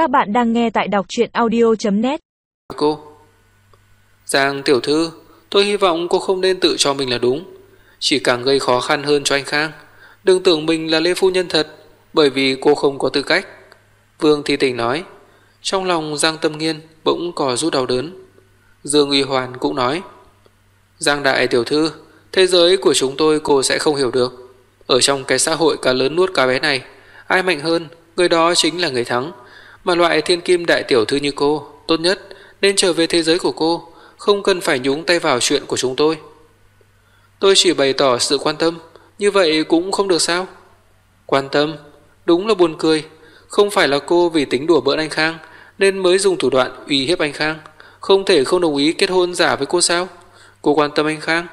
Các bạn đang nghe tại đọc chuyện audio.net Cô. Giang tiểu thư, Tôi hy vọng cô không nên tự cho mình là đúng. Chỉ càng gây khó khăn hơn cho anh Khang. Đừng tưởng mình là Lê Phu Nhân thật, Bởi vì cô không có tư cách. Vương Thi Tình nói, Trong lòng Giang Tâm Nghiên bỗng cò rút đau đớn. Dương Uy Hoàn cũng nói, Giang Đại Tiểu Thư, Thế giới của chúng tôi cô sẽ không hiểu được. Ở trong cái xã hội cá lớn nuốt cá bé này, Ai mạnh hơn, Người đó chính là người thắng. Mà loại thiên kim đại tiểu thư như cô, Tốt nhất nên trở về thế giới của cô, Không cần phải nhúng tay vào chuyện của chúng tôi. Tôi chỉ bày tỏ sự quan tâm, Như vậy cũng không được sao? Quan tâm? Đúng là buồn cười. Không phải là cô vì tính đùa bỡn anh Khang Nên mới dùng thủ đoạn uy hiếp anh Khang, Không thể không đồng ý kết hôn giả với cô sao? Cô quan tâm anh Khang.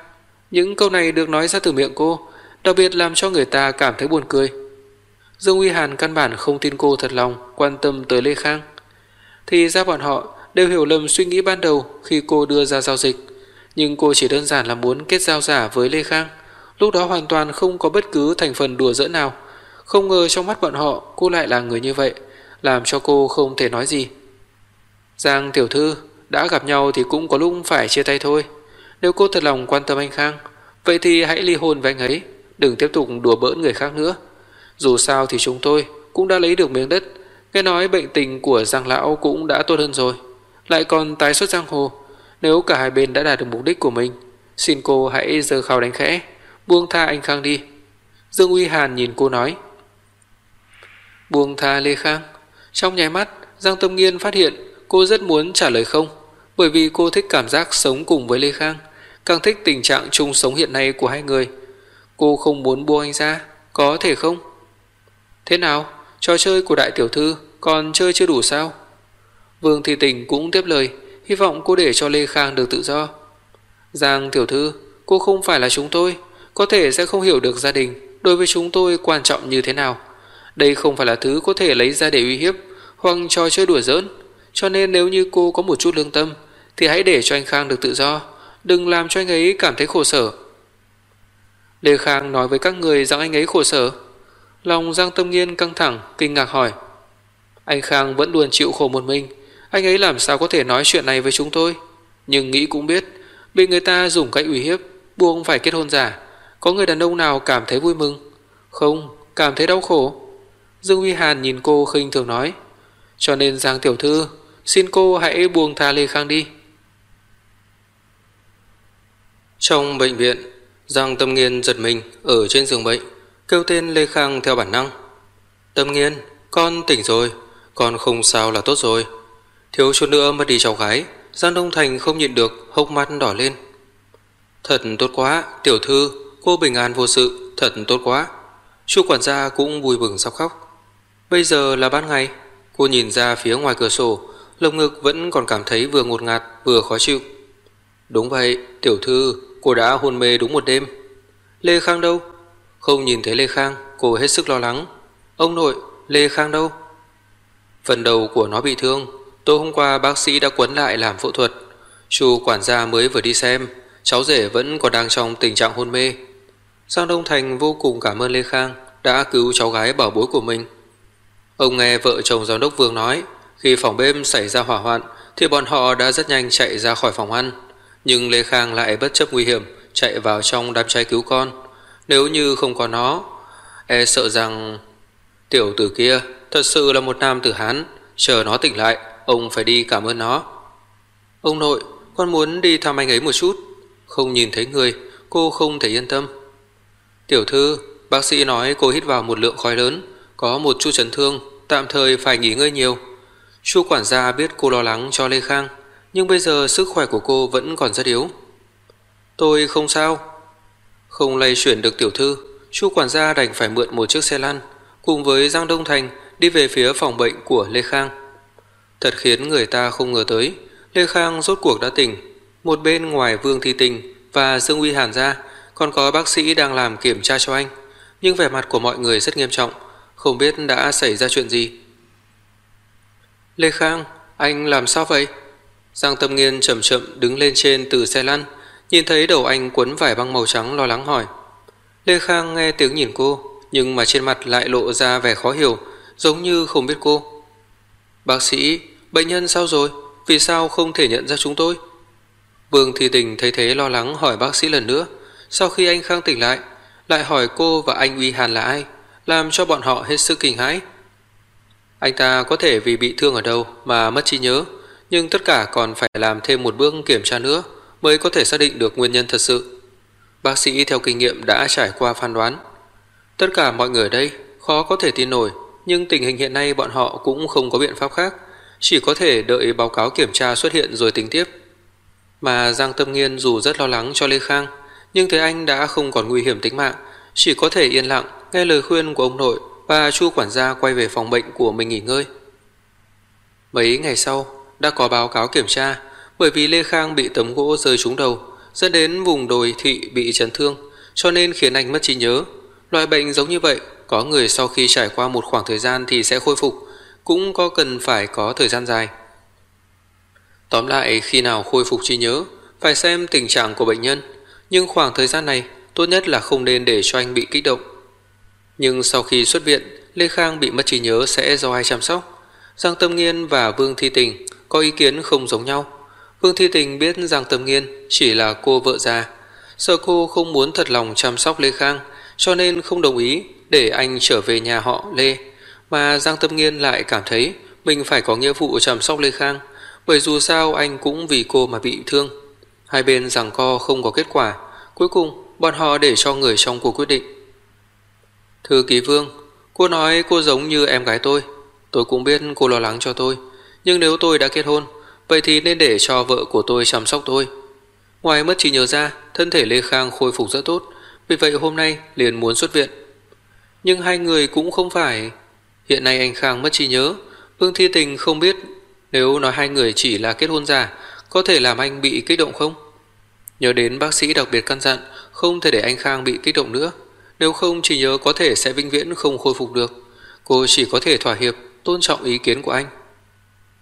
Những câu này được nói ra từ miệng cô, Đặc biệt làm cho người ta cảm thấy buồn cười. Dương Uy Hàn căn bản không tin cô thật lòng quan tâm tới Lê Khang. Thì ra bọn họ đều hiểu lầm suy nghĩ ban đầu khi cô đưa ra giao dịch, nhưng cô chỉ đơn giản là muốn kết giao giả với Lê Khang, lúc đó hoàn toàn không có bất cứ thành phần đùa giỡn nào. Không ngờ trong mắt bọn họ cô lại là người như vậy, làm cho cô không thể nói gì. Giang tiểu thư, đã gặp nhau thì cũng có lúc phải chia tay thôi. Nếu cô thật lòng quan tâm anh Khang, vậy thì hãy ly hôn với anh ấy, đừng tiếp tục đùa bỡn người khác nữa. Dù sao thì chúng tôi cũng đã lấy được miếng đất, nghe nói bệnh tình của Giang lão cũng đã tốt hơn rồi, lại còn tái xuất giang hồ, nếu cả hai bên đã đạt được mục đích của mình, xin cô hãy giơ khao đánh khẽ, buông tha anh Khang đi." Dương Uy Hàn nhìn cô nói. "Buông tha Lê Khang?" Trong nháy mắt, Giang Tâm Nghiên phát hiện cô rất muốn trả lời không, bởi vì cô thích cảm giác sống cùng với Lê Khang, càng thích tình trạng chung sống hiện nay của hai người. Cô không muốn buông anh ra, có thể không? Thế nào, trò chơi của đại tiểu thư còn chơi chưa đủ sao? Vương thị Tình cũng tiếp lời, hy vọng cô để cho Lê Khang được tự do. Giang tiểu thư, cô không phải là chúng tôi, có thể sẽ không hiểu được gia đình đối với chúng tôi quan trọng như thế nào. Đây không phải là thứ có thể lấy ra để uy hiếp hoặc trò chơi đùa giỡn, cho nên nếu như cô có một chút lương tâm thì hãy để cho anh Khang được tự do, đừng làm cho anh ấy cảm thấy khổ sở. Lê Khang nói với các người rằng anh ấy khổ sở. Lòng Giang Tâm Nghiên căng thẳng, kinh ngạc hỏi. Anh Khang vẫn luôn chịu khổ một mình, anh ấy làm sao có thể nói chuyện này với chúng tôi? Nhưng nghĩ cũng biết, bị người ta dùng cách ủy hiếp, buông phải kết hôn giả, có người đàn ông nào cảm thấy vui mừng? Không, cảm thấy đau khổ. Dương Uy Hàn nhìn cô khinh thường nói, cho nên Giang tiểu thư, xin cô hãy buông tha Lê Khang đi. Trong bệnh viện, Giang Tâm Nghiên giật mình ở trên giường bệnh kêu tên Lê Khang theo bản năng. Tâm nghiên, con tỉnh rồi, con không sao là tốt rồi. Thiếu chút nữa mất đi cháu gái, Giang Đông Thành không nhịn được, hốc mắt đỏ lên. Thật tốt quá, tiểu thư, cô bình an vô sự, thật tốt quá. Chu quản gia cũng vui mừng sắp khóc. Bây giờ là ban ngày, cô nhìn ra phía ngoài cửa sổ, lồng ngực vẫn còn cảm thấy vừa ngột ngạt vừa khó chịu. Đúng vậy, tiểu thư, cô đã hôn mê đúng một đêm. Lê Khang đâu? Không nhìn thấy Lê Khang, cô hết sức lo lắng. Ông nội, Lê Khang đâu? Phần đầu của nó bị thương, tối hôm qua bác sĩ đã quấn lại làm phẫu thuật. Chu quản gia mới vừa đi xem, cháu rể vẫn còn đang trong tình trạng hôn mê. Giang Đông Thành vô cùng cảm ơn Lê Khang đã cứu cháu gái bảo bối của mình. Ông nghe vợ chồng giám đốc Vương nói, khi phòng bếp xảy ra hỏa hoạn thì bọn họ đã rất nhanh chạy ra khỏi phòng ăn, nhưng Lê Khang lại bất chấp nguy hiểm chạy vào trong đám cháy cứu con. Nếu như không có nó, e sợ rằng tiểu tử kia thật sự là một nam tử Hán, chờ nó tỉnh lại, ông phải đi cảm ơn nó. Ông nội, con muốn đi thăm anh ấy một chút. Không nhìn thấy người, cô không thể yên tâm. Tiểu thư, bác sĩ nói cô hít vào một lượng khói lớn, có một chút chấn thương, tạm thời phải nghỉ ngơi nhiều. Chu quản gia biết cô lo lắng cho Lê Khang, nhưng bây giờ sức khỏe của cô vẫn còn rất yếu. Tôi không sao, không lay chuyển được tiểu thư, Chu quản gia đành phải mượn một chiếc xe lăn, cùng với Giang Đông Thành đi về phía phòng bệnh của Lê Khang. Thật khiến người ta không ngờ tới, Lê Khang rốt cuộc đã tỉnh, một bên ngoài Vương Thi Tình và Dương Uy Hàn ra, còn có bác sĩ đang làm kiểm tra cho anh, nhưng vẻ mặt của mọi người rất nghiêm trọng, không biết đã xảy ra chuyện gì. Lê Khang, anh làm sao vậy? Giang Tâm Nghiên chậm chậm đứng lên trên từ xe lăn, Nhìn thấy đầu anh quấn vải băng màu trắng lo lắng hỏi. Lê Khang nghe tiếng nhìn cô, nhưng mà trên mặt lại lộ ra vẻ khó hiểu, giống như không biết cô. Bác sĩ, bệnh nhân sao rồi? Vì sao không thể nhận ra chúng tôi? Vương Thị Tình thấy thế lo lắng hỏi bác sĩ lần nữa. Sau khi anh Khang tỉnh lại, lại hỏi cô và anh Uy Hàn là ai, làm cho bọn họ hết sức kinh hãi. Anh ta có thể vì bị thương ở đâu mà mất trí nhớ, nhưng tất cả còn phải làm thêm một bước kiểm tra nữa mới có thể xác định được nguyên nhân thật sự. Bác sĩ theo kinh nghiệm đã trải qua phán đoán. Tất cả mọi người ở đây khó có thể tin nổi, nhưng tình hình hiện nay bọn họ cũng không có biện pháp khác, chỉ có thể đợi báo cáo kiểm tra xuất hiện rồi tính tiếp. Mà Giang Tâm Nghiên dù rất lo lắng cho Lê Khang, nhưng thấy anh đã không còn nguy hiểm tính mạng, chỉ có thể yên lặng nghe lời khuyên của ông nội và Chu quản gia quay về phòng bệnh của mình nghỉ ngơi. Mấy ngày sau, đã có báo cáo kiểm tra, bởi vì Lê Khang bị tấm gỗ rơi trúng đầu, dẫn đến vùng đồi thị bị chấn thương, cho nên khiến anh mất trí nhớ. Loại bệnh giống như vậy, có người sau khi trải qua một khoảng thời gian thì sẽ khôi phục, cũng có cần phải có thời gian dài. Tóm lại, khi nào khôi phục trí nhớ, phải xem tình trạng của bệnh nhân, nhưng khoảng thời gian này tốt nhất là không nên để cho anh bị kích động. Nhưng sau khi xuất viện, Lê Khang bị mất trí nhớ sẽ do ai chăm sóc? Giang Tâm Nghiên và Vương Thi Tình có ý kiến không giống nhau. Vương Thi Tình biết Giang Tâm Nghiên chỉ là cô vợ già, sợ cô không muốn thật lòng chăm sóc Lê Khang, cho nên không đồng ý để anh trở về nhà họ Lê. Mà Giang Tâm Nghiên lại cảm thấy mình phải có nghĩa vụ chăm sóc Lê Khang, bởi dù sao anh cũng vì cô mà bị thương. Hai bên giằng co không có kết quả, cuối cùng bọn họ để cho người trong cuộc quyết định. Thư ký Vương, cô nói cô giống như em gái tôi. Tôi cũng biết cô lo lắng cho tôi, nhưng nếu tôi đã kết hôn, vậy thì nên để cho vợ của tôi chăm sóc tôi. Ngoài mất trí nhớ ra, thân thể Lê Khang khôi phục rất tốt, vì vậy hôm nay liền muốn xuất viện. Nhưng hai người cũng không phải... Hiện nay anh Khang mất trí nhớ, Vương Thi Tình không biết nếu nói hai người chỉ là kết hôn giả, có thể làm anh bị kích động không? Nhớ đến bác sĩ đặc biệt căn dặn không thể để anh Khang bị kích động nữa, nếu không trí nhớ có thể sẽ vĩnh viễn không khôi phục được. Cô chỉ có thể thỏa hiệp, tôn trọng ý kiến của anh.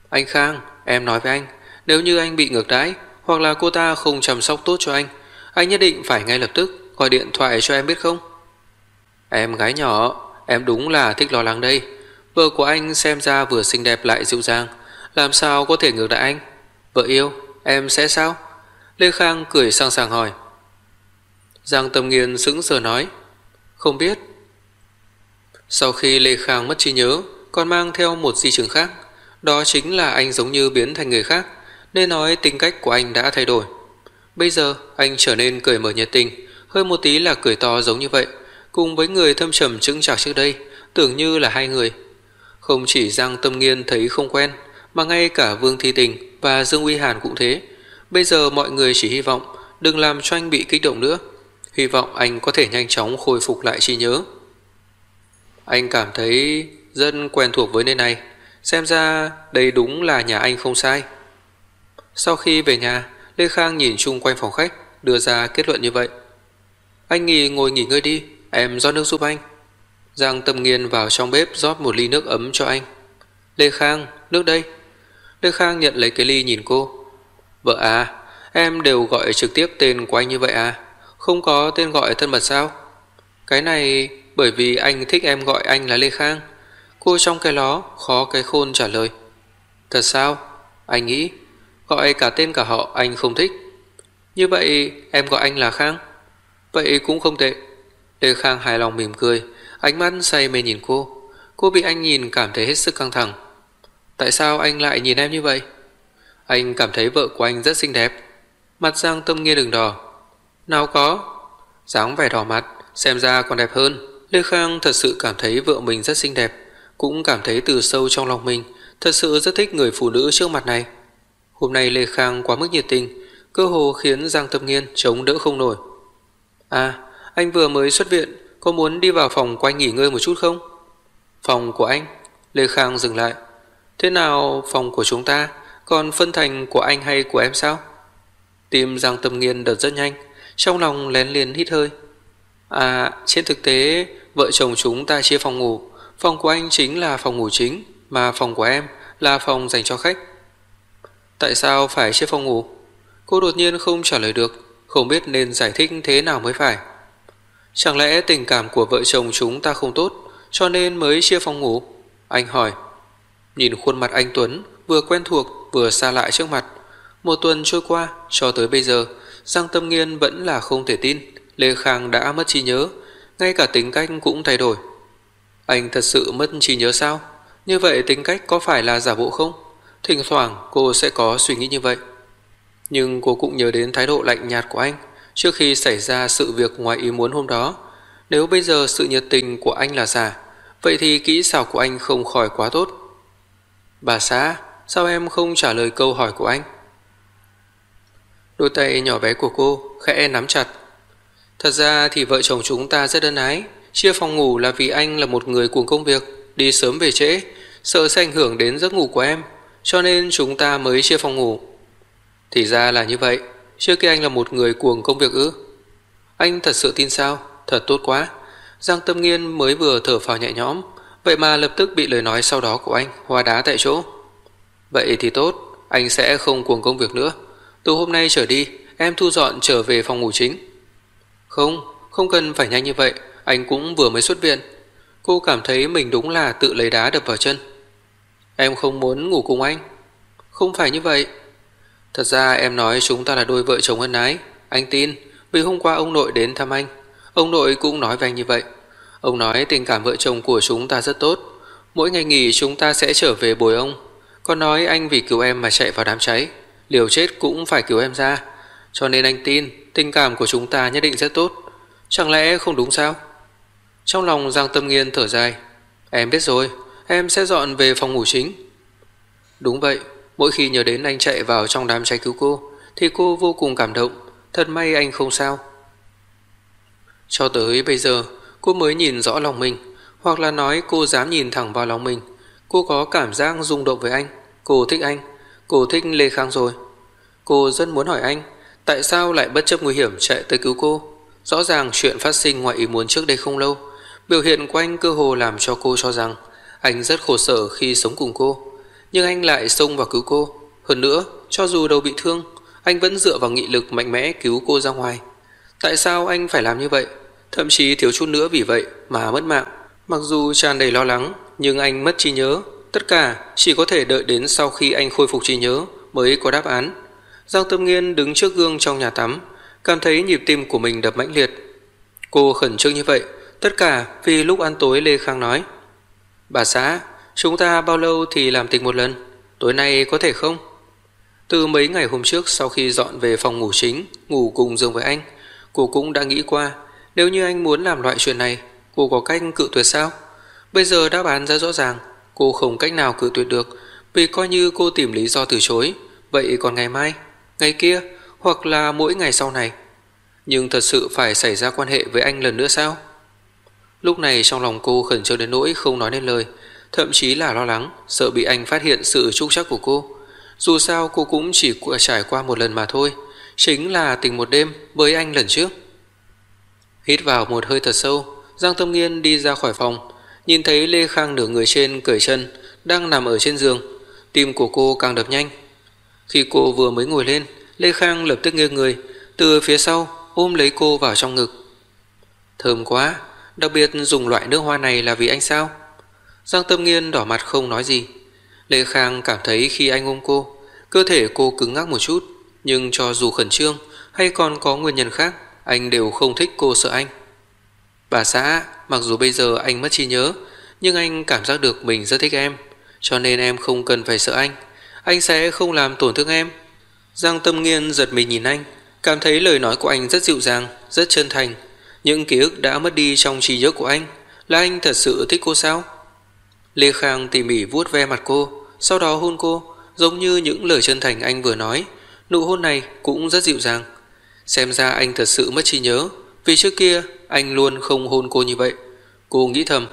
Anh Khang, em nói với anh, nếu như anh bị ngược đãi hoặc là cô ta không chăm sóc tốt cho anh, anh nhất định phải ngay lập tức gọi điện thoại cho em biết không? Em gái nhỏ, em đúng là thích lo lắng đây. Vợ của anh xem ra vừa xinh đẹp lại dịu dàng, làm sao có thể ngược đãi anh? Vợ yêu, em sẽ sao? Lê Khang cười sang sàng hỏi. Giang Tâm Nghiên sững sờ nói, không biết. Sau khi Lê Khang mất trí nhớ, còn mang theo một di chứng khác, đó chính là anh giống như biến thành người khác, nên nói tính cách của anh đã thay đổi. Bây giờ anh trở nên cười mở nhiệt tình, hơi một tí là cười to giống như vậy, cùng với người thâm trầm trưng trạc trước đây, tưởng như là hai người. Không chỉ Giang Tâm Nghiên thấy không quen, mà ngay cả Vương Thi Tình và Dương Uy Hàn cũng thế. Bây giờ mọi người chỉ hy vọng đừng làm cho anh bị kích động nữa, hy vọng anh có thể nhanh chóng khôi phục lại trí nhớ. Anh cảm thấy dân quen thuộc với nơi này, xem ra đây đúng là nhà anh không sai. Sau khi về nhà, Lê Khang nhìn chung quanh phòng khách, đưa ra kết luận như vậy. Anh nghỉ ngồi nghỉ ngơi đi, em rót nước giúp anh. Giang Tâm Nghiên vào trong bếp rót một ly nước ấm cho anh. Lê Khang, nước đây. Lê Khang nhận lấy cái ly nhìn cô. Vợ à, em đều gọi trực tiếp tên của anh như vậy à? Không có tên gọi thân mật sao? Cái này bởi vì anh thích em gọi anh là Lê Khang. Cô trong cái ló khó cái khôn trả lời. Thật sao? Anh nghĩ gọi cả tên cả họ anh không thích. Như vậy em gọi anh là Khang. Vậy cũng không tệ. Lê Khang hài lòng mỉm cười, ánh mắt say mê nhìn cô. Cô bị anh nhìn cảm thấy hết sức căng thẳng. Tại sao anh lại nhìn em như vậy? Anh cảm thấy vợ của anh rất xinh đẹp. Mặt Giang Tâm Nghiên đường đỏ. Nào có. dáng vẻ đỏ mặt, xem ra còn đẹp hơn. Lê Khang thật sự cảm thấy vợ mình rất xinh đẹp, cũng cảm thấy từ sâu trong lòng mình thật sự rất thích người phụ nữ trước mặt này. Hôm nay Lê Khang quá mức nhiệt tình, cơ hồ khiến Giang Tâm Nghiên chống đỡ không nổi. À, anh vừa mới xuất viện, có muốn đi vào phòng của anh nghỉ ngơi một chút không? Phòng của anh? Lê Khang dừng lại. Thế nào phòng của chúng ta còn phân thành của anh hay của em sao? Tim Giang Tâm Nghiên đập rất nhanh, trong lòng lén liền hít hơi. À, trên thực tế, vợ chồng chúng ta chia phòng ngủ, phòng của anh chính là phòng ngủ chính, mà phòng của em là phòng dành cho khách. Tại sao phải chia phòng ngủ? Cô đột nhiên không trả lời được, không biết nên giải thích thế nào mới phải. Chẳng lẽ tình cảm của vợ chồng chúng ta không tốt, cho nên mới chia phòng ngủ? Anh hỏi. Nhìn khuôn mặt anh Tuấn vừa quen thuộc vừa xa lạ trước mặt. Một tuần trôi qua, cho tới bây giờ, Giang Tâm Nghiên vẫn là không thể tin Lê Khang đã mất trí nhớ, ngay cả tính cách cũng thay đổi. Anh thật sự mất trí nhớ sao? Như vậy tính cách có phải là giả bộ không? Thỉnh thoảng cô sẽ có suy nghĩ như vậy. Nhưng cô cũng nhớ đến thái độ lạnh nhạt của anh trước khi xảy ra sự việc ngoài ý muốn hôm đó. Nếu bây giờ sự nhiệt tình của anh là giả, vậy thì kỹ xảo của anh không khỏi quá tốt. Bà xã, sao em không trả lời câu hỏi của anh? Đôi tay nhỏ bé của cô khẽ nắm chặt. Thật ra thì vợ chồng chúng ta rất ân ái, chia phòng ngủ là vì anh là một người cuồng công việc, đi sớm về trễ, sợ sẽ ảnh hưởng đến giấc ngủ của em, cho nên chúng ta mới chia phòng ngủ. Thì ra là như vậy, trước kia anh là một người cuồng công việc ư? Anh thật sự tin sao? Thật tốt quá. Giang Tâm Nghiên mới vừa thở phào nhẹ nhõm, vậy mà lập tức bị lời nói sau đó của anh hoa đá tại chỗ. Vậy thì tốt, anh sẽ không cuồng công việc nữa. Từ hôm nay trở đi, em thu dọn trở về phòng ngủ chính. Không, không cần phải nhanh như vậy, anh cũng vừa mới xuất viện. Cô cảm thấy mình đúng là tự lấy đá đập vào chân. Em không muốn ngủ cùng anh. Không phải như vậy. Thật ra em nói chúng ta là đôi vợ chồng ân ái. Anh tin, vì hôm qua ông nội đến thăm anh. Ông nội cũng nói với anh như vậy. Ông nói tình cảm vợ chồng của chúng ta rất tốt. Mỗi ngày nghỉ chúng ta sẽ trở về bồi ông. Còn nói anh vì cứu em mà chạy vào đám cháy. Liều chết cũng phải cứu em ra. Cho nên anh tin tình cảm của chúng ta nhất định rất tốt. Chẳng lẽ không đúng sao? Trong lòng Giang Tâm Nghiên thở dài. Em biết rồi, em sẽ dọn về phòng ngủ chính. Đúng vậy, mỗi khi nhớ đến anh chạy vào trong đám cháy cứu cô, thì cô vô cùng cảm động. Thật may anh không sao. Cho tới bây giờ, cô mới nhìn rõ lòng mình, hoặc là nói cô dám nhìn thẳng vào lòng mình. Cô có cảm giác rung động với anh, cô thích anh, cô thích Lê Khang rồi. Cô rất muốn hỏi anh, tại sao lại bất chấp nguy hiểm chạy tới cứu cô? Rõ ràng chuyện phát sinh ngoài ý muốn trước đây không lâu, biểu hiện của anh cơ hồ làm cho cô cho rằng anh rất khổ sở khi sống cùng cô. Nhưng anh lại xông vào cứu cô. Hơn nữa, cho dù đầu bị thương, anh vẫn dựa vào nghị lực mạnh mẽ cứu cô ra ngoài. Tại sao anh phải làm như vậy? Thậm chí thiếu chút nữa vì vậy mà mất mạng. Mặc dù tràn đầy lo lắng, nhưng anh mất trí nhớ. Tất cả chỉ có thể đợi đến sau khi anh khôi phục trí nhớ mới có đáp án. Giang Tâm Nghiên đứng trước gương trong nhà tắm, cảm thấy nhịp tim của mình đập mãnh liệt. Cô khẩn trương như vậy, tất cả vì lúc ăn tối Lê Khang nói. Bà xã, chúng ta bao lâu thì làm tình một lần? Tối nay có thể không? Từ mấy ngày hôm trước sau khi dọn về phòng ngủ chính, ngủ cùng giường với anh, cô cũng đã nghĩ qua, nếu như anh muốn làm loại chuyện này, cô có cách cự tuyệt sao? Bây giờ đã bán ra rõ ràng, cô không cách nào cự tuyệt được, vì coi như cô tìm lý do từ chối, vậy còn ngày mai, ngày kia, hoặc là mỗi ngày sau này. Nhưng thật sự phải xảy ra quan hệ với anh lần nữa sao? Lúc này trong lòng cô khẩn trương đến nỗi không nói nên lời, thậm chí là lo lắng, sợ bị anh phát hiện sự trúc chắc của cô. Dù sao cô cũng chỉ trải qua một lần mà thôi, chính là tình một đêm với anh lần trước. Hít vào một hơi thật sâu, Giang Tâm Nghiên đi ra khỏi phòng, nhìn thấy Lê Khang nửa người trên cởi chân, đang nằm ở trên giường. Tim của cô càng đập nhanh. Khi cô vừa mới ngồi lên, Lê Khang lập tức nghiêng người, từ phía sau ôm lấy cô vào trong ngực. Thơm quá, đặc biệt dùng loại nước hoa này là vì anh sao? Giang Tâm Nghiên đỏ mặt không nói gì. Lê Khang cảm thấy khi anh ôm cô, cơ thể cô cứng ngắc một chút, nhưng cho dù khẩn trương hay còn có nguyên nhân khác, anh đều không thích cô sợ anh. Bà xã, mặc dù bây giờ anh mất trí nhớ, nhưng anh cảm giác được mình rất thích em, cho nên em không cần phải sợ anh. Anh sẽ không làm tổn thương em. Giang Tâm Nghiên giật mình nhìn anh, cảm thấy lời nói của anh rất dịu dàng, rất chân thành. Những ký ức đã mất đi trong trí nhớ của anh, là anh thật sự thích cô sao? Lê Khang tỉ mỉ vuốt ve mặt cô, sau đó hôn cô, giống như những lời chân thành anh vừa nói. Nụ hôn này cũng rất dịu dàng. Xem ra anh thật sự mất trí nhớ, vì trước kia anh luôn không hôn cô như vậy. Cô nghĩ thầm.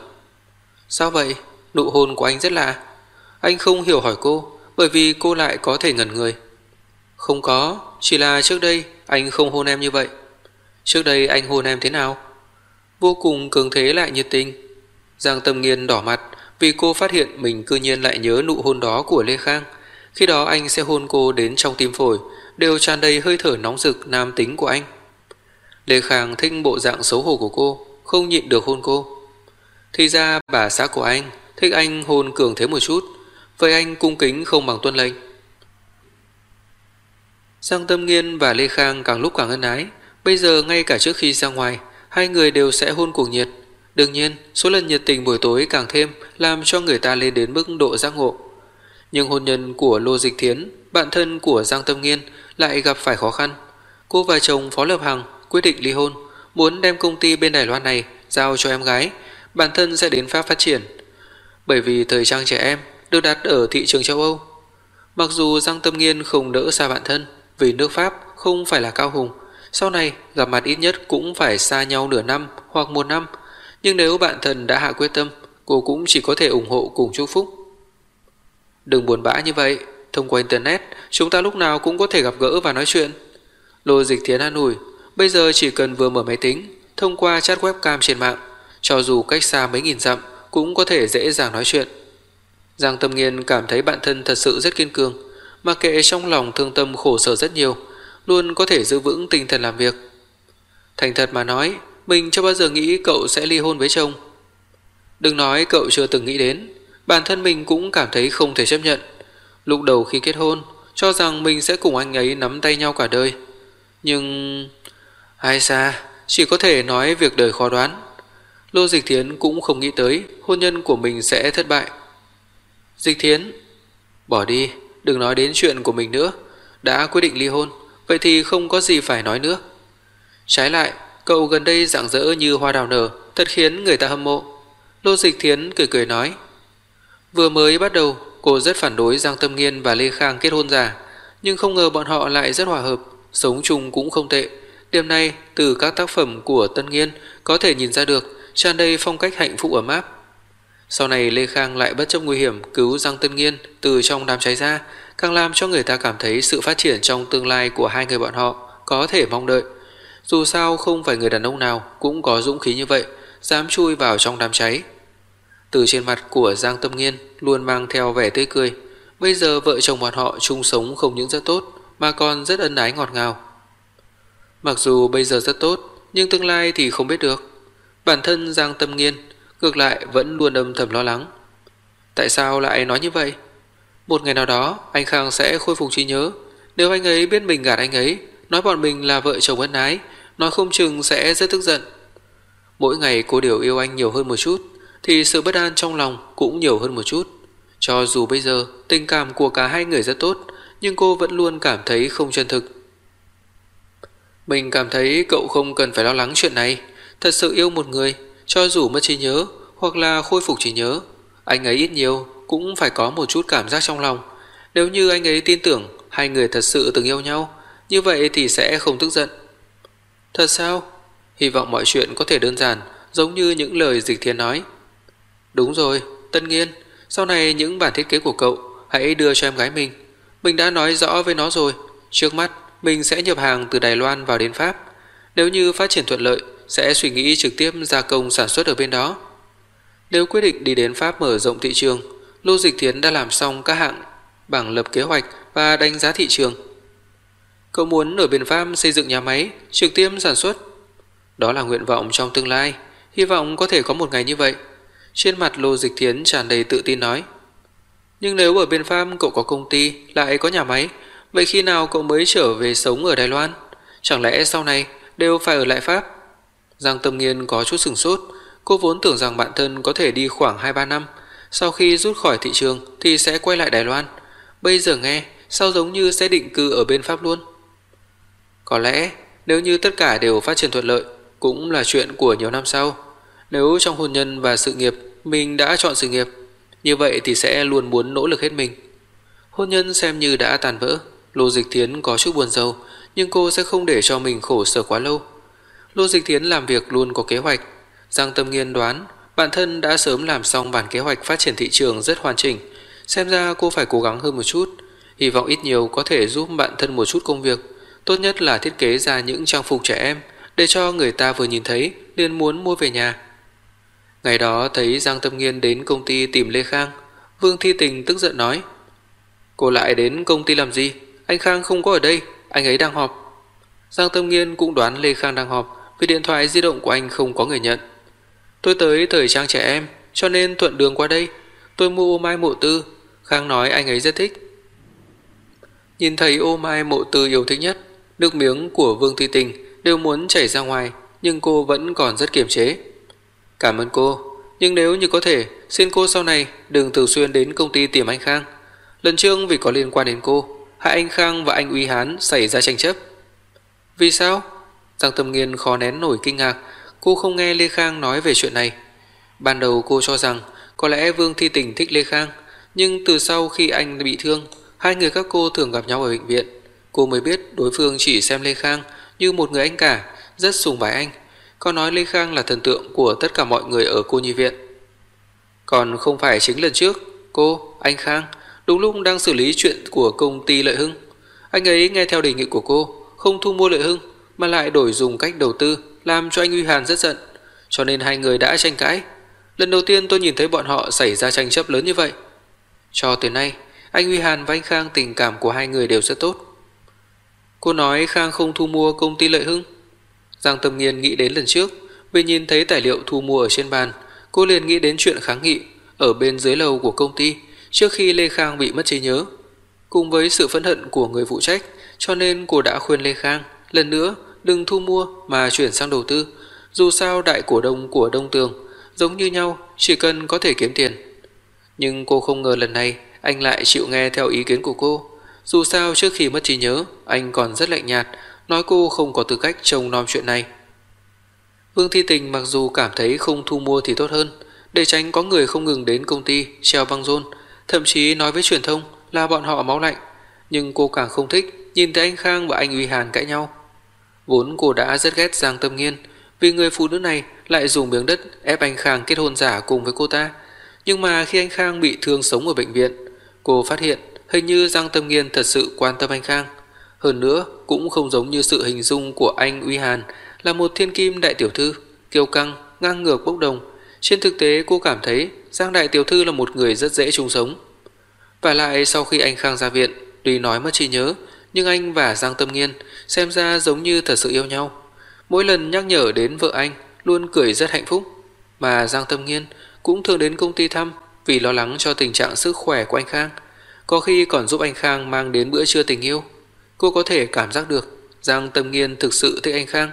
Sao vậy? Nụ hôn của anh rất lạ. Anh không hiểu hỏi cô, bởi vì cô lại có thể ngẩn người. Không có, chỉ là trước đây anh không hôn em như vậy. Trước đây anh hôn em thế nào? Vô cùng cường thế lại nhiệt tình. Giang Tâm Nghiên đỏ mặt vì cô phát hiện mình cư nhiên lại nhớ nụ hôn đó của Lê Khang. Khi đó anh sẽ hôn cô đến trong tim phổi, đều tràn đầy hơi thở nóng rực nam tính của anh. Lê Khang thích bộ dạng xấu hổ của cô, không nhịn được hôn cô. Thì ra bà xã của anh thích anh hôn cường thế một chút, Vậy anh cung kính không bằng tuân lệnh. Giang Tâm Nghiên và Lê Khang càng lúc càng ân ái, bây giờ ngay cả trước khi ra ngoài, hai người đều sẽ hôn cuồng nhiệt. Đương nhiên, số lần nhiệt tình buổi tối càng thêm làm cho người ta lên đến mức độ giác ngộ. Nhưng hôn nhân của Lô Dịch Thiến, bạn thân của Giang Tâm Nghiên lại gặp phải khó khăn. Cô và chồng Phó Lập Hằng quyết định ly hôn, muốn đem công ty bên Đài Loan này giao cho em gái, bản thân sẽ đến Pháp phát triển. Bởi vì thời trang trẻ em được đặt ở thị trường châu Âu. Mặc dù Giang Tâm Nghiên không đỡ xa bạn thân, vì nước Pháp không phải là cao hùng, sau này gặp mặt ít nhất cũng phải xa nhau nửa năm hoặc một năm, nhưng nếu bạn thân đã hạ quyết tâm, cô cũng chỉ có thể ủng hộ cùng chúc phúc. Đừng buồn bã như vậy, thông qua internet, chúng ta lúc nào cũng có thể gặp gỡ và nói chuyện. Lô Dịch Thiến an ủi, bây giờ chỉ cần vừa mở máy tính, thông qua chat webcam trên mạng, cho dù cách xa mấy nghìn dặm cũng có thể dễ dàng nói chuyện. Giang Tâm Nghiên cảm thấy bạn thân thật sự rất kiên cường, mà kệ trong lòng thương tâm khổ sở rất nhiều, luôn có thể giữ vững tinh thần làm việc. Thành thật mà nói, mình chưa bao giờ nghĩ cậu sẽ ly hôn với chồng. Đừng nói cậu chưa từng nghĩ đến, bản thân mình cũng cảm thấy không thể chấp nhận. Lúc đầu khi kết hôn, cho rằng mình sẽ cùng anh ấy nắm tay nhau cả đời. Nhưng... Ai xa, chỉ có thể nói việc đời khó đoán. Lô Dịch Thiến cũng không nghĩ tới hôn nhân của mình sẽ thất bại. Dịch Thiến, bỏ đi, đừng nói đến chuyện của mình nữa. Đã quyết định ly hôn, vậy thì không có gì phải nói nữa. Trái lại, cậu gần đây rạng rỡ như hoa đào nở, thật khiến người ta hâm mộ. Lô Dịch Thiến cười cười nói. Vừa mới bắt đầu, cô rất phản đối Giang Tâm Nghiên và Lê Khang kết hôn giả, nhưng không ngờ bọn họ lại rất hòa hợp, sống chung cũng không tệ. Điểm này từ các tác phẩm của Tân Nghiên có thể nhìn ra được, tràn đầy phong cách hạnh phúc ấm áp. Sau này Lê Khang lại bất chấp nguy hiểm cứu Giang Tân Nghiên từ trong đám cháy ra, càng làm cho người ta cảm thấy sự phát triển trong tương lai của hai người bọn họ có thể mong đợi. Dù sao không phải người đàn ông nào cũng có dũng khí như vậy, dám chui vào trong đám cháy. Từ trên mặt của Giang Tâm Nghiên luôn mang theo vẻ tươi cười, bây giờ vợ chồng bọn họ chung sống không những rất tốt mà còn rất ân ái ngọt ngào. Mặc dù bây giờ rất tốt, nhưng tương lai thì không biết được. Bản thân Giang Tâm Nghiên ngược lại vẫn luôn âm thầm lo lắng. Tại sao lại nói như vậy? Một ngày nào đó anh Khang sẽ khôi phục trí nhớ, nếu anh ấy biết mình gạt anh ấy, nói bọn mình là vợ chồng ân ái, nói không chừng sẽ rất tức giận. Mỗi ngày cô đều yêu anh nhiều hơn một chút, thì sự bất an trong lòng cũng nhiều hơn một chút. Cho dù bây giờ tình cảm của cả hai người rất tốt, nhưng cô vẫn luôn cảm thấy không chân thực. Mình cảm thấy cậu không cần phải lo lắng chuyện này, thật sự yêu một người, cho dù mất trí nhớ hoặc là khôi phục trí nhớ, anh ấy ít nhiều cũng phải có một chút cảm giác trong lòng. Nếu như anh ấy tin tưởng hai người thật sự từng yêu nhau, như vậy thì sẽ không tức giận. Thật sao? Hy vọng mọi chuyện có thể đơn giản, giống như những lời dịch thiên nói. Đúng rồi, Tân Nghiên, sau này những bản thiết kế của cậu hãy đưa cho em gái mình. Mình đã nói rõ với nó rồi, trước mắt mình sẽ nhập hàng từ Đài Loan vào đến Pháp. Nếu như phát triển thuận lợi, sẽ suy nghĩ trực tiếp gia công sản xuất ở bên đó. Nếu quyết định đi đến Pháp mở rộng thị trường, Lô Dịch Thiến đã làm xong các hạng bảng lập kế hoạch và đánh giá thị trường. Cậu muốn ở bên Pháp xây dựng nhà máy, trực tiếp sản xuất. Đó là nguyện vọng trong tương lai, hy vọng có thể có một ngày như vậy. Trên mặt Lô Dịch Thiến tràn đầy tự tin nói. Nhưng nếu ở bên Pháp cậu có công ty, lại có nhà máy, vậy khi nào cậu mới trở về sống ở Đài Loan? Chẳng lẽ sau này đều phải ở lại Pháp? Giang Tâm Nghiên có chút sừng sốt, cô vốn tưởng rằng bạn thân có thể đi khoảng 2-3 năm, sau khi rút khỏi thị trường thì sẽ quay lại Đài Loan. Bây giờ nghe, sao giống như sẽ định cư ở bên Pháp luôn? Có lẽ, nếu như tất cả đều phát triển thuận lợi, cũng là chuyện của nhiều năm sau. Nếu trong hôn nhân và sự nghiệp mình đã chọn sự nghiệp, như vậy thì sẽ luôn muốn nỗ lực hết mình. Hôn nhân xem như đã tàn vỡ, Lô Dịch Thiến có chút buồn rầu, nhưng cô sẽ không để cho mình khổ sở quá lâu. Lô Dịch Thiến làm việc luôn có kế hoạch. Giang Tâm Nghiên đoán bản thân đã sớm làm xong bản kế hoạch phát triển thị trường rất hoàn chỉnh. Xem ra cô phải cố gắng hơn một chút, hy vọng ít nhiều có thể giúp bạn thân một chút công việc. Tốt nhất là thiết kế ra những trang phục trẻ em để cho người ta vừa nhìn thấy liền muốn mua về nhà. Ngày đó thấy Giang Tâm Nghiên đến công ty tìm Lê Khang, Vương Thi Tình tức giận nói: "Cô lại đến công ty làm gì? Anh Khang không có ở đây, anh ấy đang họp." Giang Tâm Nghiên cũng đoán Lê Khang đang họp vì điện thoại di động của anh không có người nhận. "Tôi tới thời trang trẻ em, cho nên thuận đường qua đây, tôi mua ô mai mộ tư, Khang nói anh ấy rất thích. Nhìn thấy ô mai mộ tư yêu thích nhất, nước miếng của Vương Thi Tình đều muốn chảy ra ngoài, nhưng cô vẫn còn rất kiềm chế. Cảm ơn cô, nhưng nếu như có thể, xin cô sau này đừng thường xuyên đến công ty tìm anh Khang. Lần trước vì có liên quan đến cô, hai anh Khang và anh Uy Hán xảy ra tranh chấp. Vì sao? Giang Tâm Nghiên khó nén nổi kinh ngạc, cô không nghe Lê Khang nói về chuyện này. Ban đầu cô cho rằng có lẽ Vương Thi Tình thích Lê Khang, nhưng từ sau khi anh bị thương, hai người các cô thường gặp nhau ở bệnh viện. Cô mới biết đối phương chỉ xem Lê Khang như một người anh cả, rất sùng bái anh. Có nói Lê Khang là thần tượng của tất cả mọi người ở cô nhi viện. Còn không phải chính lần trước, cô, anh Khang, đúng lúc đang xử lý chuyện của công ty Lợi Hưng. Anh ấy nghe theo đề nghị của cô, không thu mua Lợi Hưng, mà lại đổi dùng cách đầu tư, làm cho anh Uy Hàn rất giận. Cho nên hai người đã tranh cãi. Lần đầu tiên tôi nhìn thấy bọn họ xảy ra tranh chấp lớn như vậy. Cho tới nay, anh Uy Hàn và anh Khang tình cảm của hai người đều rất tốt. Cô nói Khang không thu mua công ty Lợi Hưng. Giang Tâm Nghiên nghĩ đến lần trước, vì nhìn thấy tài liệu thu mua ở trên bàn, cô liền nghĩ đến chuyện kháng nghị ở bên dưới lầu của công ty trước khi Lê Khang bị mất trí nhớ. Cùng với sự phẫn hận của người phụ trách, cho nên cô đã khuyên Lê Khang lần nữa đừng thu mua mà chuyển sang đầu tư. Dù sao đại cổ đông của Đông Tường giống như nhau, chỉ cần có thể kiếm tiền. Nhưng cô không ngờ lần này anh lại chịu nghe theo ý kiến của cô. Dù sao trước khi mất trí nhớ, anh còn rất lạnh nhạt, nói cô không có tư cách trông nom chuyện này. Vương Thi Tình mặc dù cảm thấy không thu mua thì tốt hơn, để tránh có người không ngừng đến công ty treo băng rôn, thậm chí nói với truyền thông là bọn họ máu lạnh, nhưng cô càng không thích nhìn thấy anh Khang và anh Uy Hàn cãi nhau. Vốn cô đã rất ghét Giang Tâm Nghiên, vì người phụ nữ này lại dùng miếng đất ép anh Khang kết hôn giả cùng với cô ta. Nhưng mà khi anh Khang bị thương sống ở bệnh viện, cô phát hiện hình như Giang Tâm Nghiên thật sự quan tâm anh Khang. Hơn nữa, cũng không giống như sự hình dung của anh Uy Hàn là một thiên kim đại tiểu thư, kiêu căng, ngang ngược bốc đồng. Trên thực tế cô cảm thấy Giang đại tiểu thư là một người rất dễ chung sống. Và lại sau khi anh Khang ra viện, tuy nói mất trí nhớ, nhưng anh và Giang Tâm Nghiên xem ra giống như thật sự yêu nhau. Mỗi lần nhắc nhở đến vợ anh, luôn cười rất hạnh phúc. Mà Giang Tâm Nghiên cũng thường đến công ty thăm vì lo lắng cho tình trạng sức khỏe của anh Khang. Có khi còn giúp anh Khang mang đến bữa trưa tình yêu. Cô có thể cảm giác được Giang Tâm Nghiên thực sự thích anh Khang.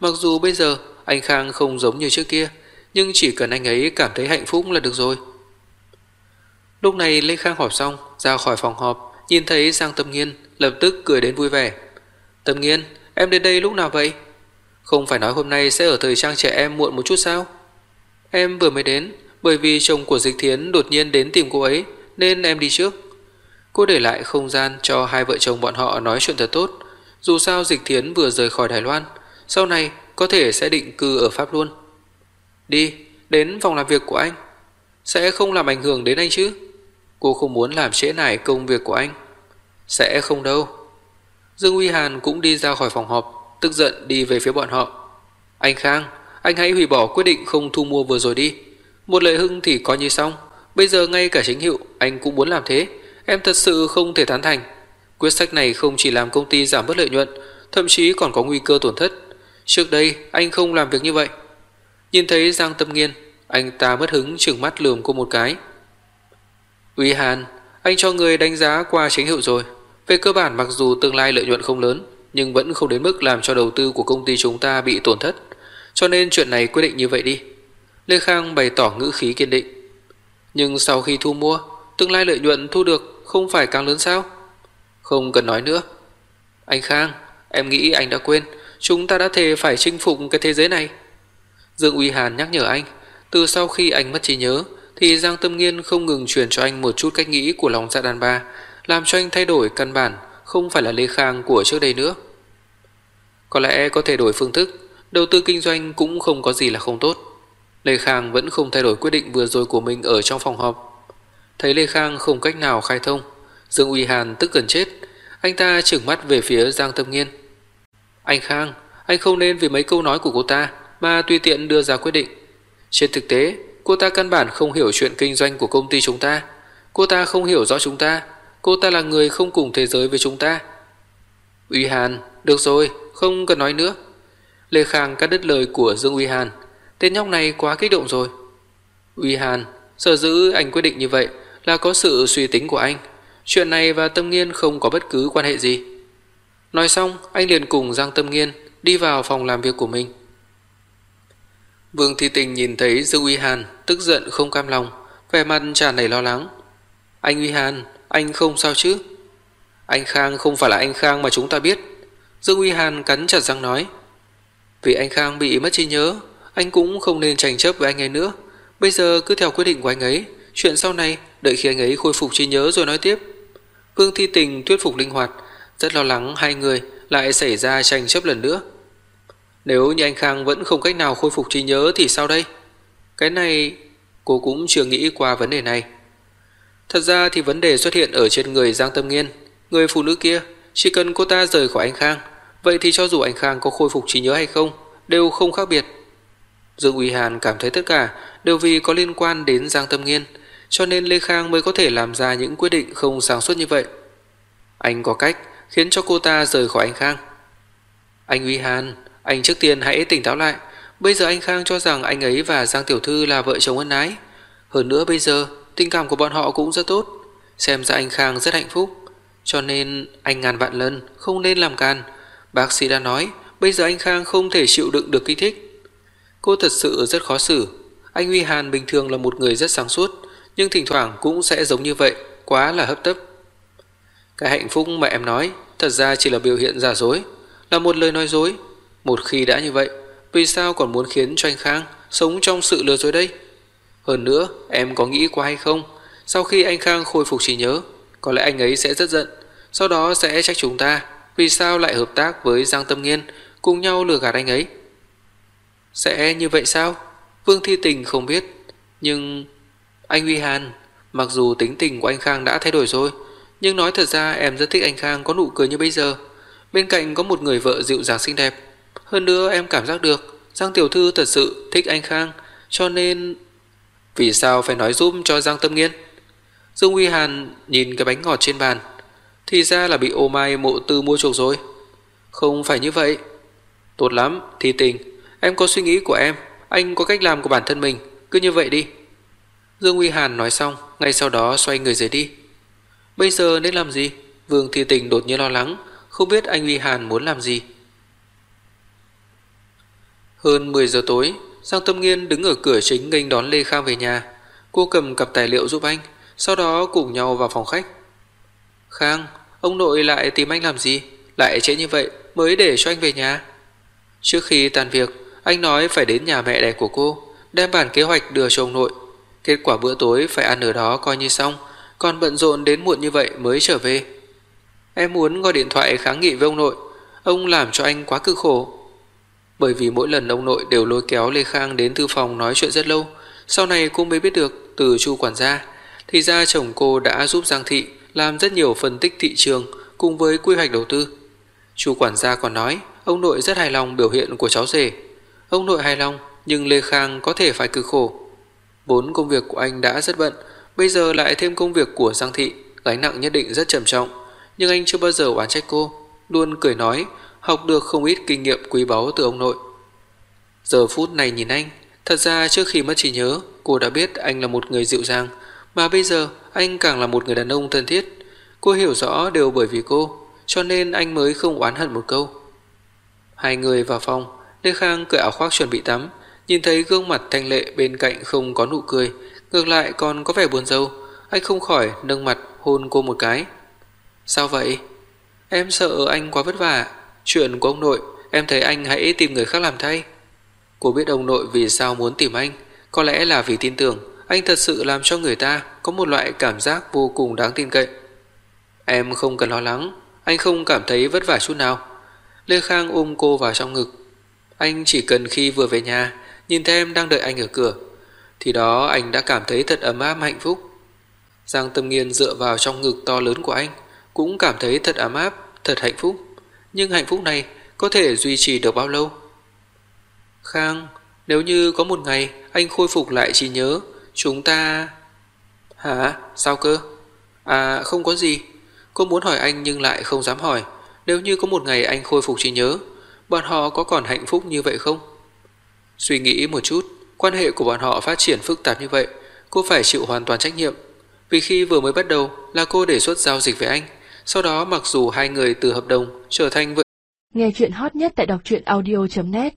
Mặc dù bây giờ anh Khang không giống như trước kia, nhưng chỉ cần anh ấy cảm thấy hạnh phúc là được rồi. Lúc này Lê Khang họp xong, ra khỏi phòng họp, nhìn thấy Giang Tâm Nghiên, lập tức cười đến vui vẻ. Tâm Nghiên, em đến đây lúc nào vậy? Không phải nói hôm nay sẽ ở thời trang trẻ em muộn một chút sao? Em vừa mới đến, bởi vì chồng của Dịch Thiến đột nhiên đến tìm cô ấy, nên em đi trước. Cô để lại không gian cho hai vợ chồng bọn họ nói chuyện thật tốt. Dù sao Dịch Thiến vừa rời khỏi Đài Loan, sau này có thể sẽ định cư ở Pháp luôn. Đi, đến phòng làm việc của anh. Sẽ không làm ảnh hưởng đến anh chứ? Cô không muốn làm trễ nải công việc của anh. Sẽ không đâu. Dương Uy Hàn cũng đi ra khỏi phòng họp, tức giận đi về phía bọn họ. Anh Khang, anh hãy hủy bỏ quyết định không thu mua vừa rồi đi. Một lời hưng thì coi như xong. Bây giờ ngay cả chính hiệu anh cũng muốn làm thế. Em thật sự không thể tán thành. Quyết sách này không chỉ làm công ty giảm bớt lợi nhuận, thậm chí còn có nguy cơ tổn thất. Trước đây anh không làm việc như vậy. Nhìn thấy Giang Tâm Nghiên, anh ta mất hứng trừng mắt lườm cô một cái. Uy Hàn, anh cho người đánh giá qua chính hiệu rồi. Về cơ bản mặc dù tương lai lợi nhuận không lớn, nhưng vẫn không đến mức làm cho đầu tư của công ty chúng ta bị tổn thất. Cho nên chuyện này quyết định như vậy đi. Lê Khang bày tỏ ngữ khí kiên định. Nhưng sau khi thu mua, tương lai lợi nhuận thu được không phải càng lớn sao? Không cần nói nữa. Anh Khang, em nghĩ anh đã quên, chúng ta đã thề phải chinh phục cái thế giới này. Dương Uy Hàn nhắc nhở anh, từ sau khi anh mất trí nhớ, thì Giang Tâm Nghiên không ngừng truyền cho anh một chút cách nghĩ của lòng dạ đàn bà, làm cho anh thay đổi căn bản, không phải là Lê Khang của trước đây nữa. Có lẽ có thể đổi phương thức, đầu tư kinh doanh cũng không có gì là không tốt. Lê Khang vẫn không thay đổi quyết định vừa rồi của mình ở trong phòng họp. Thấy Lê Khang không cách nào khai thông, Dương Uy Hàn tức gần chết, anh ta trừng mắt về phía Giang Tâm Nghiên. Anh Khang, anh không nên vì mấy câu nói của cô ta mà tùy tiện đưa ra quyết định. Trên thực tế, cô ta căn bản không hiểu chuyện kinh doanh của công ty chúng ta. Cô ta không hiểu rõ chúng ta. Cô ta là người không cùng thế giới với chúng ta. Uy Hàn, được rồi, không cần nói nữa. Lê Khang cắt đứt lời của Dương Uy Hàn. Tên nhóc này quá kích động rồi. Uy Hàn, sở dữ anh quyết định như vậy là có sự suy tính của anh. Chuyện này và Tâm Nghiên không có bất cứ quan hệ gì. Nói xong, anh liền cùng Giang Tâm Nghiên đi vào phòng làm việc của mình. Vương Thi Tình nhìn thấy Dương Uy Hàn tức giận không cam lòng, vẻ mặt tràn đầy lo lắng. Anh Uy Hàn, anh không sao chứ? Anh Khang không phải là anh Khang mà chúng ta biết. Dương Uy Hàn cắn chặt răng nói. Vì anh Khang bị mất trí nhớ, anh cũng không nên tranh chấp với anh ấy nữa. Bây giờ cứ theo quyết định của anh ấy, chuyện sau này đợi khi anh ấy khôi phục trí nhớ rồi nói tiếp. Vương Thi Tình thuyết phục linh hoạt, rất lo lắng hai người lại xảy ra tranh chấp lần nữa. Nếu như anh Khang vẫn không cách nào khôi phục trí nhớ thì sao đây? Cái này cô cũng chưa nghĩ qua vấn đề này. Thật ra thì vấn đề xuất hiện ở trên người Giang Tâm Nghiên, người phụ nữ kia, chỉ cần cô ta rời khỏi anh Khang, vậy thì cho dù anh Khang có khôi phục trí nhớ hay không, đều không khác biệt. Dương Uy Hàn cảm thấy tất cả đều vì có liên quan đến Giang Tâm Nghiên, cho nên Lê Khang mới có thể làm ra những quyết định không sáng suốt như vậy. Anh có cách khiến cho cô ta rời khỏi anh Khang. Anh Uy Hàn, anh trước tiên hãy tỉnh táo lại, bây giờ anh Khang cho rằng anh ấy và Giang Tiểu Thư là vợ chồng ân ái. Hơn nữa bây giờ, tình cảm của bọn họ cũng rất tốt, xem ra anh Khang rất hạnh phúc, cho nên anh ngàn vạn lần không nên làm can. Bác sĩ đã nói, bây giờ anh Khang không thể chịu đựng được kích thích. Cô thật sự rất khó xử. Anh Huy Hàn bình thường là một người rất sáng suốt, nhưng thỉnh thoảng cũng sẽ giống như vậy, quá là hấp tấp. Cái hạnh phúc mà em nói thật ra chỉ là biểu hiện giả dối, là một lời nói dối. Một khi đã như vậy, vì sao còn muốn khiến cho anh Khang sống trong sự lừa dối đây? Hơn nữa, em có nghĩ qua hay không? Sau khi anh Khang khôi phục trí nhớ, có lẽ anh ấy sẽ rất giận, sau đó sẽ trách chúng ta vì sao lại hợp tác với Giang Tâm Nghiên cùng nhau lừa gạt anh ấy. Sẽ như vậy sao? Vương Thi Tình không biết, nhưng anh Huy Hàn, mặc dù tính tình của anh Khang đã thay đổi rồi, nhưng nói thật ra em rất thích anh Khang có nụ cười như bây giờ. Bên cạnh có một người vợ dịu dàng xinh đẹp. Hơn nữa em cảm giác được Giang Tiểu Thư thật sự thích anh Khang, cho nên... Vì sao phải nói giúp cho Giang Tâm Nghiên? Dương uy Hàn nhìn cái bánh ngọt trên bàn. Thì ra là bị ô mai mộ tư mua chuộc rồi. Không phải như vậy. Tốt lắm, thi tình. Em có suy nghĩ của em, anh có cách làm của bản thân mình. Cứ như vậy đi. Dương uy Hàn nói xong, ngay sau đó xoay người rời đi. Bây giờ nên làm gì? Vương Thi Tình đột nhiên lo lắng, không biết anh uy Hàn muốn làm gì. Hơn 10 giờ tối, Giang Tâm Nghiên đứng ở cửa chính nghênh đón Lê Khang về nhà. Cô cầm cặp tài liệu giúp anh, sau đó cùng nhau vào phòng khách. Khang, ông nội lại tìm anh làm gì? Lại trễ như vậy mới để cho anh về nhà. Trước khi tan việc, anh nói phải đến nhà mẹ đẻ của cô, đem bản kế hoạch đưa cho ông nội. Kết quả bữa tối phải ăn ở đó coi như xong, còn bận rộn đến muộn như vậy mới trở về. Em muốn gọi điện thoại kháng nghị với ông nội, ông làm cho anh quá cực khổ. Bởi vì mỗi lần ông nội đều lôi kéo Lê Khang đến thư phòng nói chuyện rất lâu, sau này cô mới biết được từ chu quản gia, thì ra chồng cô đã giúp Giang Thị làm rất nhiều phân tích thị trường cùng với quy hoạch đầu tư. Chu quản gia còn nói, ông nội rất hài lòng biểu hiện của cháu rể. Ông nội hài lòng, nhưng Lê Khang có thể phải cực khổ. Vốn công việc của anh đã rất bận, bây giờ lại thêm công việc của Giang Thị, gánh nặng nhất định rất trầm trọng. Nhưng anh chưa bao giờ oán trách cô, luôn cười nói, học được không ít kinh nghiệm quý báu từ ông nội. Giờ phút này nhìn anh, thật ra trước khi mất trí nhớ, cô đã biết anh là một người dịu dàng, mà bây giờ anh càng là một người đàn ông thân thiết. Cô hiểu rõ đều bởi vì cô, cho nên anh mới không oán hận một câu. Hai người vào phòng, Lê Khang cởi áo khoác chuẩn bị tắm, nhìn thấy gương mặt thanh lệ bên cạnh không có nụ cười, ngược lại còn có vẻ buồn rầu, anh không khỏi nâng mặt hôn cô một cái. Sao vậy? Em sợ anh quá vất vả, chuyện của ông nội, em thấy anh hãy tìm người khác làm thay. Cô biết ông nội vì sao muốn tìm anh, có lẽ là vì tin tưởng anh thật sự làm cho người ta có một loại cảm giác vô cùng đáng tin cậy. Em không cần lo lắng, anh không cảm thấy vất vả chút nào. Lê Khang ôm cô vào trong ngực. Anh chỉ cần khi vừa về nhà, nhìn thấy em đang đợi anh ở cửa, thì đó anh đã cảm thấy thật ấm áp hạnh phúc. Giang Tâm Nghiên dựa vào trong ngực to lớn của anh, cũng cảm thấy thật ấm áp, thật hạnh phúc. Nhưng hạnh phúc này có thể duy trì được bao lâu? Khang, nếu như có một ngày anh khôi phục lại trí nhớ, chúng ta... Hả? Sao cơ? À không có gì. Cô muốn hỏi anh nhưng lại không dám hỏi. Nếu như có một ngày anh khôi phục trí nhớ, bọn họ có còn hạnh phúc như vậy không? Suy nghĩ một chút, quan hệ của bọn họ phát triển phức tạp như vậy, cô phải chịu hoàn toàn trách nhiệm. Vì khi vừa mới bắt đầu là cô đề xuất giao dịch với anh, sau đó, mặc dù hai người từ hợp đồng trở thành vợ Nghe chuyện hot nhất tại đọc truyện audio.net